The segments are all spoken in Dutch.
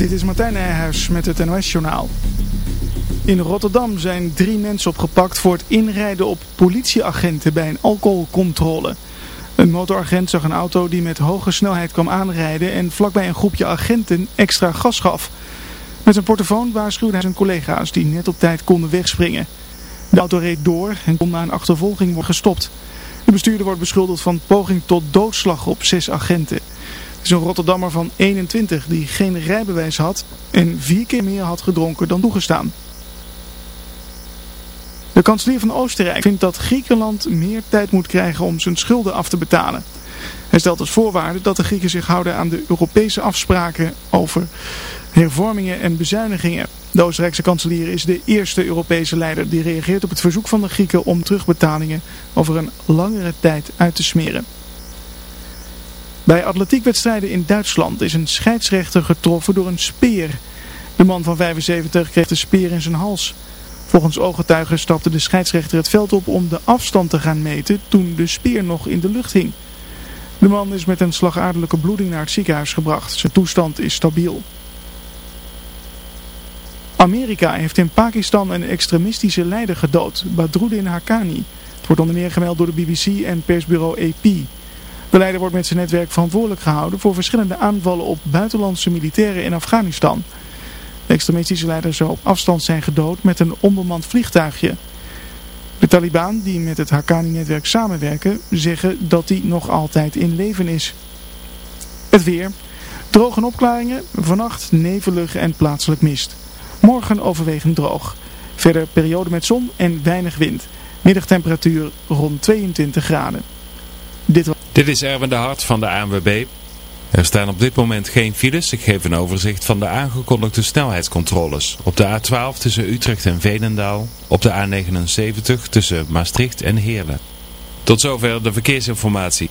Dit is Martijn Nijhuis met het NOS-journaal. In Rotterdam zijn drie mensen opgepakt voor het inrijden op politieagenten bij een alcoholcontrole. Een motoragent zag een auto die met hoge snelheid kwam aanrijden en vlakbij een groepje agenten extra gas gaf. Met zijn portofoon waarschuwde hij zijn collega's die net op tijd konden wegspringen. De auto reed door en kon na een achtervolging worden gestopt. De bestuurder wordt beschuldigd van poging tot doodslag op zes agenten. Het is een Rotterdammer van 21 die geen rijbewijs had en vier keer meer had gedronken dan toegestaan. De kanselier van Oostenrijk vindt dat Griekenland meer tijd moet krijgen om zijn schulden af te betalen. Hij stelt als voorwaarde dat de Grieken zich houden aan de Europese afspraken over hervormingen en bezuinigingen. De Oostenrijkse kanselier is de eerste Europese leider die reageert op het verzoek van de Grieken om terugbetalingen over een langere tijd uit te smeren. Bij atletiekwedstrijden in Duitsland is een scheidsrechter getroffen door een speer. De man van 75 kreeg de speer in zijn hals. Volgens ooggetuigen stapte de scheidsrechter het veld op om de afstand te gaan meten toen de speer nog in de lucht hing. De man is met een slagaderlijke bloeding naar het ziekenhuis gebracht. Zijn toestand is stabiel. Amerika heeft in Pakistan een extremistische leider gedood, Badruddin Haqqani. Het wordt onder meer gemeld door de BBC en persbureau AP. De leider wordt met zijn netwerk verantwoordelijk gehouden voor verschillende aanvallen op buitenlandse militairen in Afghanistan. De extremistische leider zou op afstand zijn gedood met een onbemand vliegtuigje. De Taliban, die met het Haqqani-netwerk samenwerken, zeggen dat hij nog altijd in leven is. Het weer. Droge opklaringen, vannacht nevelig en plaatselijk mist. Morgen overwegend droog. Verder periode met zon en weinig wind. Middagtemperatuur rond 22 graden. Dit, dit is Erwin de Hart van de ANWB. Er staan op dit moment geen files. Ik geef een overzicht van de aangekondigde snelheidscontroles. Op de A12 tussen Utrecht en Veenendaal. Op de A79 tussen Maastricht en Heerlen. Tot zover de verkeersinformatie.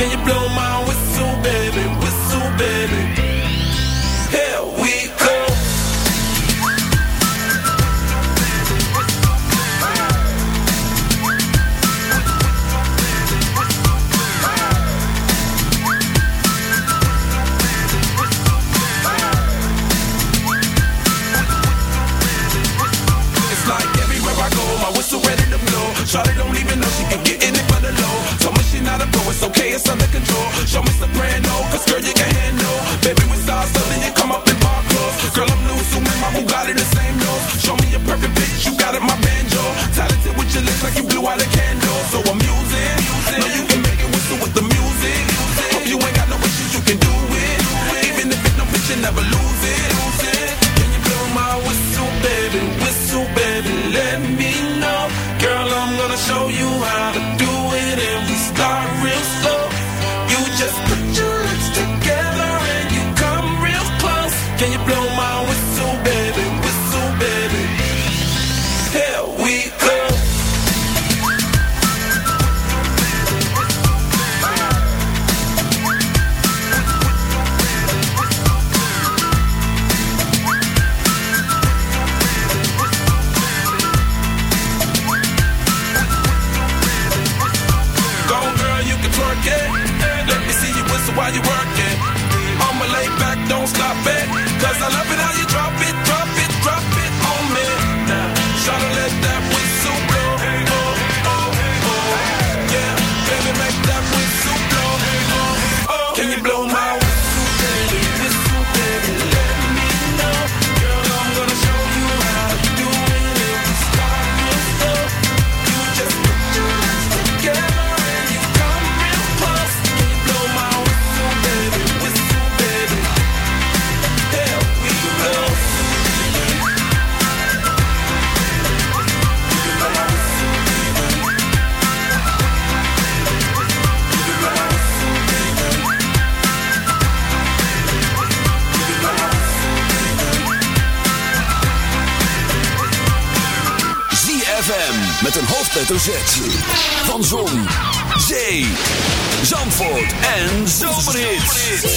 Van en Zomerhits.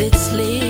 Let it slip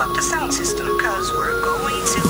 up the sound system because we're going to